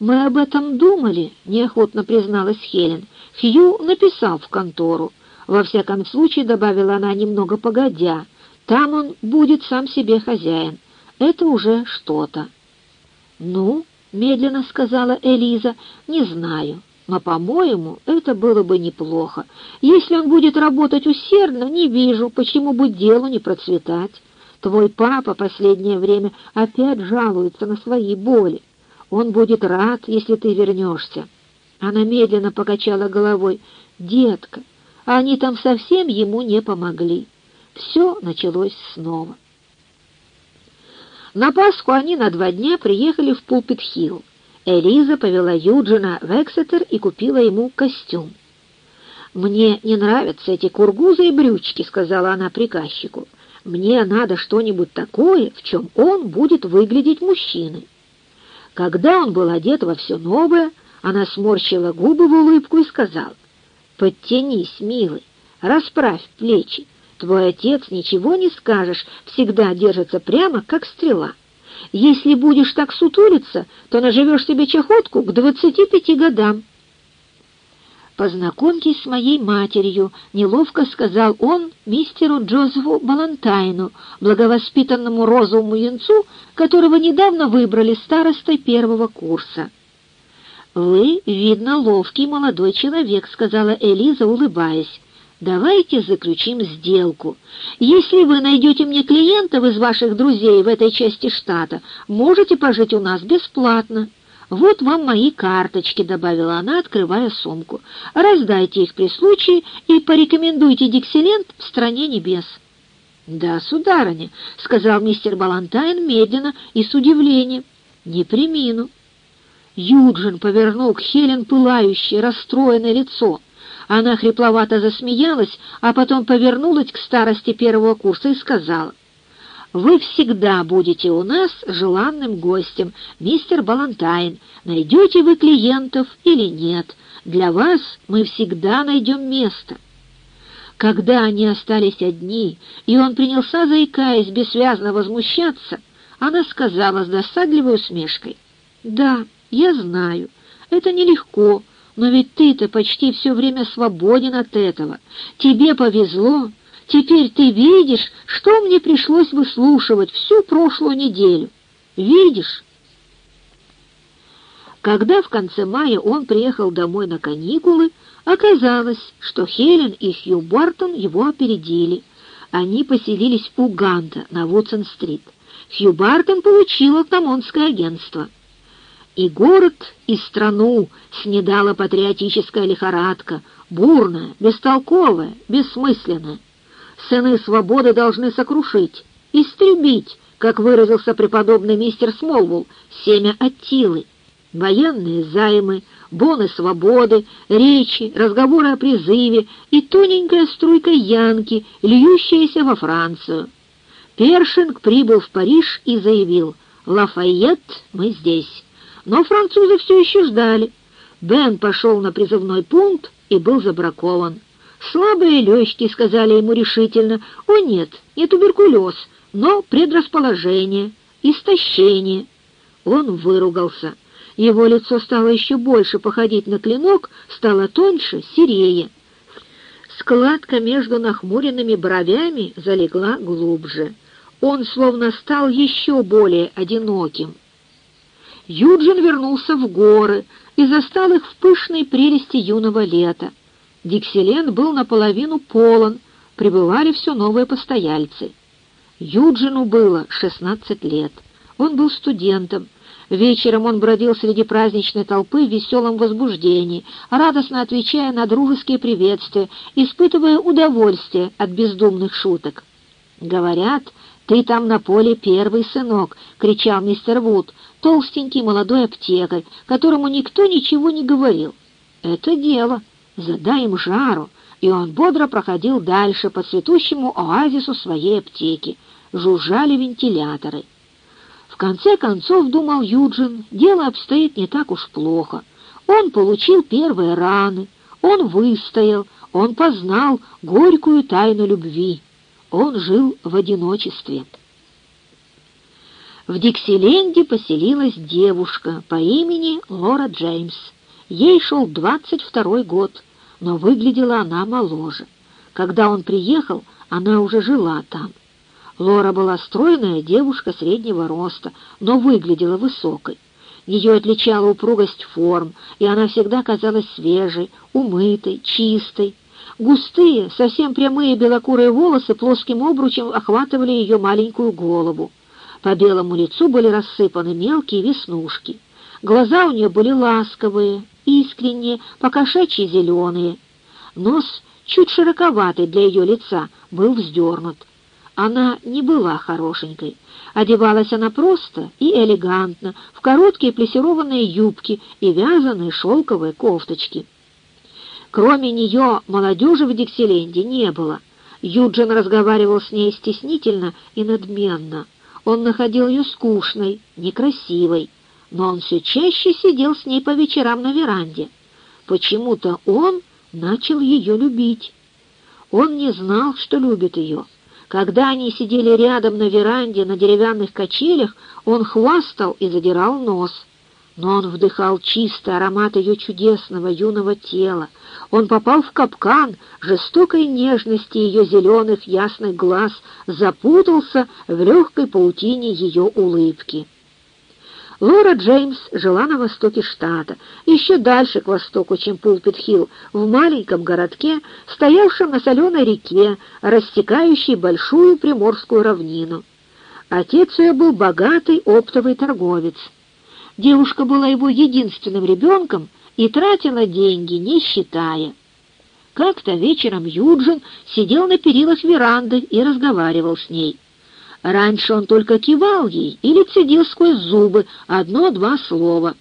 «Мы об этом думали», — неохотно призналась Хелен. «Хью написал в контору. Во всяком случае, добавила она немного погодя, там он будет сам себе хозяин. Это уже что-то». «Ну?» — медленно сказала Элиза. «Не знаю, но, по-моему, это было бы неплохо. Если он будет работать усердно, не вижу, почему бы делу не процветать. Твой папа последнее время опять жалуется на свои боли. Он будет рад, если ты вернешься». Она медленно покачала головой. «Детка, они там совсем ему не помогли». Все началось снова. На Пасху они на два дня приехали в Пулпит-Хилл. Элиза повела Юджина в Эксетер и купила ему костюм. «Мне не нравятся эти кургузы и брючки», — сказала она приказчику. «Мне надо что-нибудь такое, в чем он будет выглядеть мужчиной». Когда он был одет во все новое, она сморщила губы в улыбку и сказала, «Подтянись, милый, расправь плечи. Твой отец, ничего не скажешь, всегда держится прямо, как стрела. Если будешь так сутулиться, то наживешь себе чахотку к двадцати пяти годам». «Познакомьтесь с моей матерью», — неловко сказал он мистеру Джозефу Балантайну, благовоспитанному розовому янцу, которого недавно выбрали старостой первого курса. «Вы, видно, ловкий молодой человек», — сказала Элиза, улыбаясь. «Давайте заключим сделку. Если вы найдете мне клиентов из ваших друзей в этой части штата, можете пожить у нас бесплатно». «Вот вам мои карточки», — добавила она, открывая сумку. «Раздайте их при случае и порекомендуйте Диксилент в стране небес». «Да, сударыня», — сказал мистер Балантайн медленно и с удивлением. «Не примину». Юджин повернул к Хелен пылающее, расстроенное лицо. Она хрипловато засмеялась, а потом повернулась к старости первого курса и сказала, вы всегда будете у нас желанным гостем, мистер Балантайн. Найдете вы клиентов или нет, для вас мы всегда найдем место». Когда они остались одни, и он принялся, заикаясь, бессвязно возмущаться, она сказала с досадливой усмешкой, «Да, я знаю, это нелегко, но ведь ты-то почти все время свободен от этого. Тебе повезло, Теперь ты видишь, что мне пришлось выслушивать всю прошлую неделю. Видишь?» Когда в конце мая он приехал домой на каникулы, оказалось, что Хелен и Хью Бартон его опередили. Они поселились у Ганта на Вудсон-стрит. Хью Бартон получил автомонское агентство. И город, и страну снедала патриотическая лихорадка, бурная, бестолковая, бессмысленная. Сыны свободы должны сокрушить, истребить, как выразился преподобный мистер Смолвул, семя Аттилы. Военные займы, боны свободы, речи, разговоры о призыве и тоненькая струйка янки, льющаяся во Францию. Першинг прибыл в Париж и заявил «Лафайет, мы здесь». Но французы все еще ждали. Бен пошел на призывной пункт и был забракован. «Слабые легкие», — сказали ему решительно. «О нет, не туберкулез, но предрасположение, истощение». Он выругался. Его лицо стало еще больше походить на клинок, стало тоньше, серее. Складка между нахмуренными бровями залегла глубже. Он словно стал еще более одиноким. Юджин вернулся в горы и застал их в пышной прелести юного лета. Диксилен был наполовину полон, прибывали все новые постояльцы. Юджину было шестнадцать лет. Он был студентом. Вечером он бродил среди праздничной толпы в веселом возбуждении, радостно отвечая на дружеские приветствия, испытывая удовольствие от бездумных шуток. «Говорят, ты там на поле первый сынок!» — кричал мистер Вуд, толстенький молодой аптекарь, которому никто ничего не говорил. «Это дело!» Задай им жару, и он бодро проходил дальше по цветущему оазису своей аптеки. Жужжали вентиляторы. В конце концов, думал Юджин, дело обстоит не так уж плохо. Он получил первые раны, он выстоял, он познал горькую тайну любви. Он жил в одиночестве. В Диксиленде поселилась девушка по имени Лора Джеймс. Ей шел двадцать второй год, но выглядела она моложе. Когда он приехал, она уже жила там. Лора была стройная девушка среднего роста, но выглядела высокой. Ее отличала упругость форм, и она всегда казалась свежей, умытой, чистой. Густые, совсем прямые белокурые волосы плоским обручем охватывали ее маленькую голову. По белому лицу были рассыпаны мелкие веснушки. Глаза у нее были ласковые, искренние, покошачьи зеленые. Нос, чуть широковатый для ее лица, был вздернут. Она не была хорошенькой. Одевалась она просто и элегантно, в короткие плессированные юбки и вязаные шелковые кофточки. Кроме нее молодежи в Диксиленде не было. Юджин разговаривал с ней стеснительно и надменно. Он находил ее скучной, некрасивой, но он все чаще сидел с ней по вечерам на веранде. Почему-то он начал ее любить. Он не знал, что любит ее. Когда они сидели рядом на веранде на деревянных качелях, он хвастал и задирал нос. Но он вдыхал чистый аромат ее чудесного юного тела. Он попал в капкан жестокой нежности ее зеленых ясных глаз, запутался в легкой паутине ее улыбки. Лора Джеймс жила на востоке штата, еще дальше к востоку, чем Пулпит-Хилл, в маленьком городке, стоявшем на соленой реке, растекающей большую приморскую равнину. Отец ее был богатый оптовый торговец. Девушка была его единственным ребенком и тратила деньги, не считая. Как-то вечером Юджин сидел на перилах веранды и разговаривал с ней. Раньше он только кивал ей или цедил сквозь зубы одно-два слова.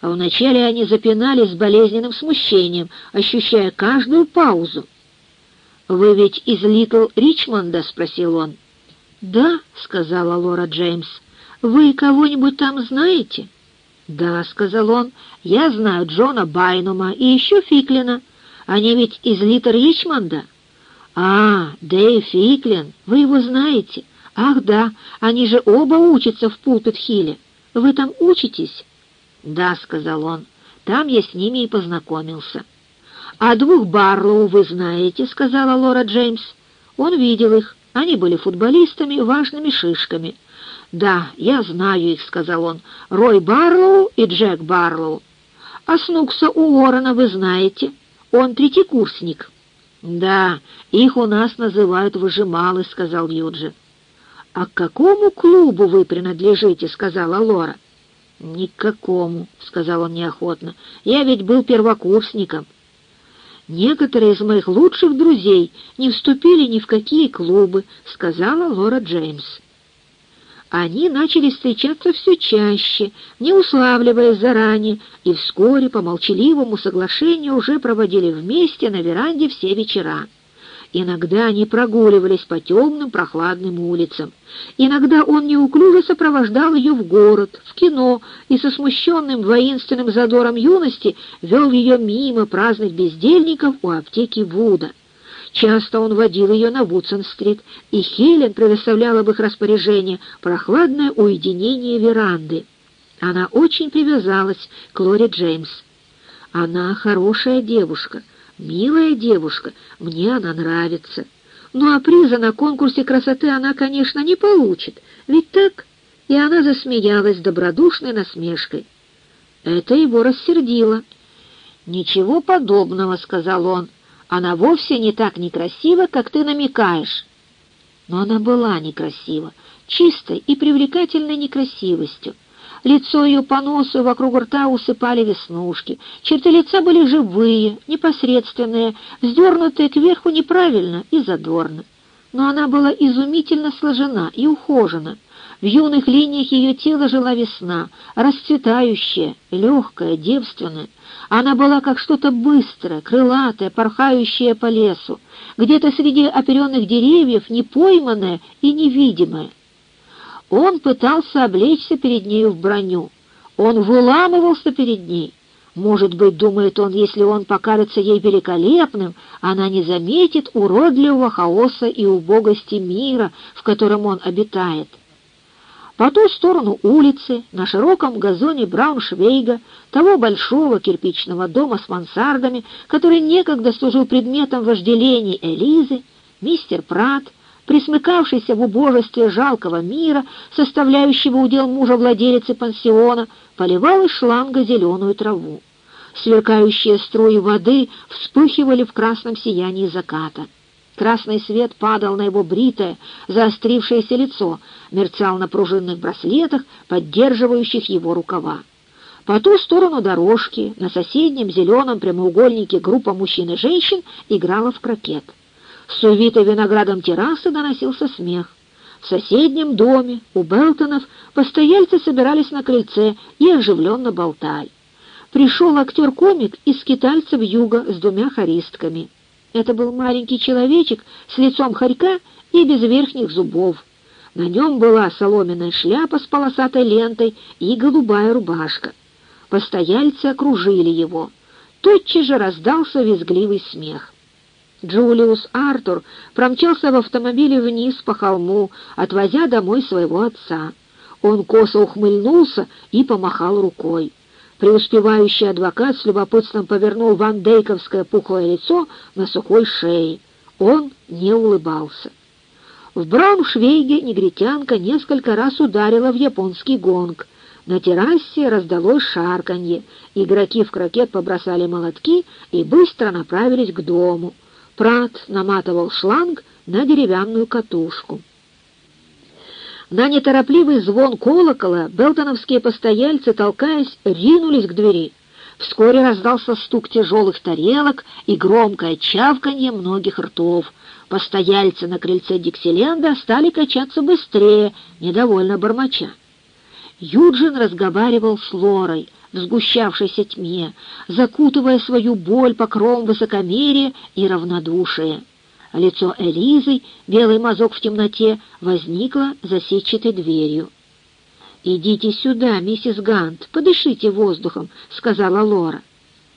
А вначале они запинались с болезненным смущением, ощущая каждую паузу. «Вы ведь из Литл Ричмонда?» — спросил он. «Да», — сказала Лора Джеймс. «Вы кого-нибудь там знаете?» «Да», — сказал он, — «я знаю Джона Байнума и еще Фиклина. Они ведь из Литл Ричмонда?» «А, Дэйв Фиклин, вы его знаете?» «Ах да, они же оба учатся в Пулпит-Хилле. Вы там учитесь?» «Да», — сказал он, — «там я с ними и познакомился». «А двух Барлоу вы знаете», — сказала Лора Джеймс. Он видел их. Они были футболистами, важными шишками. «Да, я знаю их», — сказал он. «Рой Барлоу и Джек Барлоу». «А Снукса Уоррена вы знаете? Он третий курсник». «Да, их у нас называют выжималы», — сказал Юджи. «А к какому клубу вы принадлежите?» — сказала Лора. «Ни к какому», — сказал он неохотно. «Я ведь был первокурсником». «Некоторые из моих лучших друзей не вступили ни в какие клубы», — сказала Лора Джеймс. Они начали встречаться все чаще, не уславливаясь заранее, и вскоре по молчаливому соглашению уже проводили вместе на веранде все вечера. Иногда они прогуливались по темным прохладным улицам. Иногда он неуклюже сопровождал ее в город, в кино, и со смущенным воинственным задором юности вел ее мимо праздных бездельников у аптеки Вуда. Часто он водил ее на Вудсон-стрит, и Хелен предоставляла в их распоряжение прохладное уединение веранды. Она очень привязалась к Лоре Джеймс. Она хорошая девушка, Милая девушка, мне она нравится. Ну а приза на конкурсе красоты она, конечно, не получит, ведь так?» И она засмеялась добродушной насмешкой. Это его рассердило. «Ничего подобного», — сказал он. «Она вовсе не так некрасива, как ты намекаешь». Но она была некрасива, чистой и привлекательной некрасивостью. Лицо ее по носу вокруг рта усыпали веснушки. Черты лица были живые, непосредственные, вздернутые кверху неправильно и задорно. Но она была изумительно сложена и ухожена. В юных линиях ее тела жила весна, расцветающая, легкая, девственная. Она была как что-то быстрое, крылатое, порхающее по лесу, где-то среди оперенных деревьев, непойманное и невидимое. Он пытался облечься перед нею в броню. Он выламывался перед ней. Может быть, думает он, если он покажется ей великолепным, она не заметит уродливого хаоса и убогости мира, в котором он обитает. По ту сторону улицы, на широком газоне Брауншвейга, того большого кирпичного дома с мансардами, который некогда служил предметом вожделений Элизы, мистер Прат, присмыкавшийся в убожестве жалкого мира, составляющего удел мужа владелицы пансиона, поливал из шланга зеленую траву. Сверкающие струи воды вспыхивали в красном сиянии заката. Красный свет падал на его бритое, заострившееся лицо, мерцал на пружинных браслетах, поддерживающих его рукава. По ту сторону дорожки, на соседнем зеленом прямоугольнике группа мужчин и женщин играла в крокет. С увитой виноградом террасы доносился смех. В соседнем доме у Белтонов постояльцы собирались на крыльце и оживленно болтали. Пришел актер-комик из скитальцев юга с двумя хористками — это был маленький человечек с лицом хорька и без верхних зубов. На нем была соломенная шляпа с полосатой лентой и голубая рубашка. Постояльцы окружили его. Тотчас же раздался визгливый смех. Джулиус Артур промчался в автомобиле вниз по холму, отвозя домой своего отца. Он косо ухмыльнулся и помахал рукой. Преуспевающий адвокат с любопытством повернул Ван Дейковское пухлое лицо на сухой шее. Он не улыбался. В Брауншвейге негритянка несколько раз ударила в японский гонг. На террасе раздалось шарканье. Игроки в крокет побросали молотки и быстро направились к дому. Прат наматывал шланг на деревянную катушку. На неторопливый звон колокола белтоновские постояльцы, толкаясь, ринулись к двери. Вскоре раздался стук тяжелых тарелок и громкое чавканье многих ртов. Постояльцы на крыльце Диксиленда стали качаться быстрее, недовольно бормоча. Юджин разговаривал с Лорой в сгущавшейся тьме, закутывая свою боль покровом высокомерия и равнодушия. Лицо Элизы, белый мазок в темноте, возникло за сетчатой дверью. «Идите сюда, миссис Гант, подышите воздухом», — сказала Лора.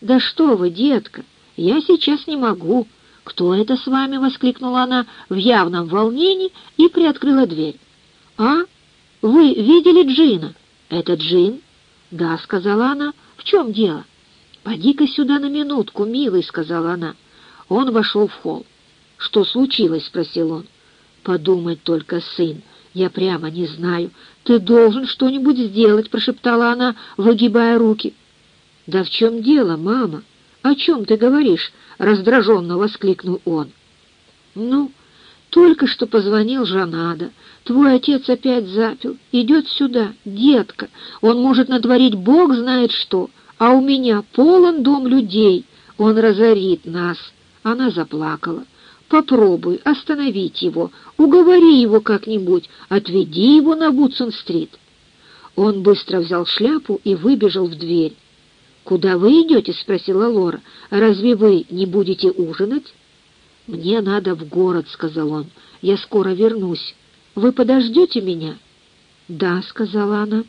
«Да что вы, детка, я сейчас не могу». «Кто это с вами?» — воскликнула она в явном волнении и приоткрыла дверь. «А? Вы видели Джина?» «Это Джин?» «Да», — сказала она. «В чем дело?» «Поди-ка сюда на минутку, милый», — сказала она. Он вошел в холл. «Что случилось?» — спросил он. «Подумать только, сын, я прямо не знаю. Ты должен что-нибудь сделать», — прошептала она, выгибая руки. «Да в чем дело, мама? О чем ты говоришь?» — раздраженно воскликнул он. «Ну, только что позвонил Жанада. Твой отец опять запил. Идет сюда, детка. Он может натворить бог знает что, а у меня полон дом людей. Он разорит нас». Она заплакала. Попробуй остановить его, уговори его как-нибудь, отведи его на Вудсон-стрит». Он быстро взял шляпу и выбежал в дверь. «Куда вы идете?» — спросила Лора. «Разве вы не будете ужинать?» «Мне надо в город», — сказал он. «Я скоро вернусь. Вы подождете меня?» «Да», — сказала она.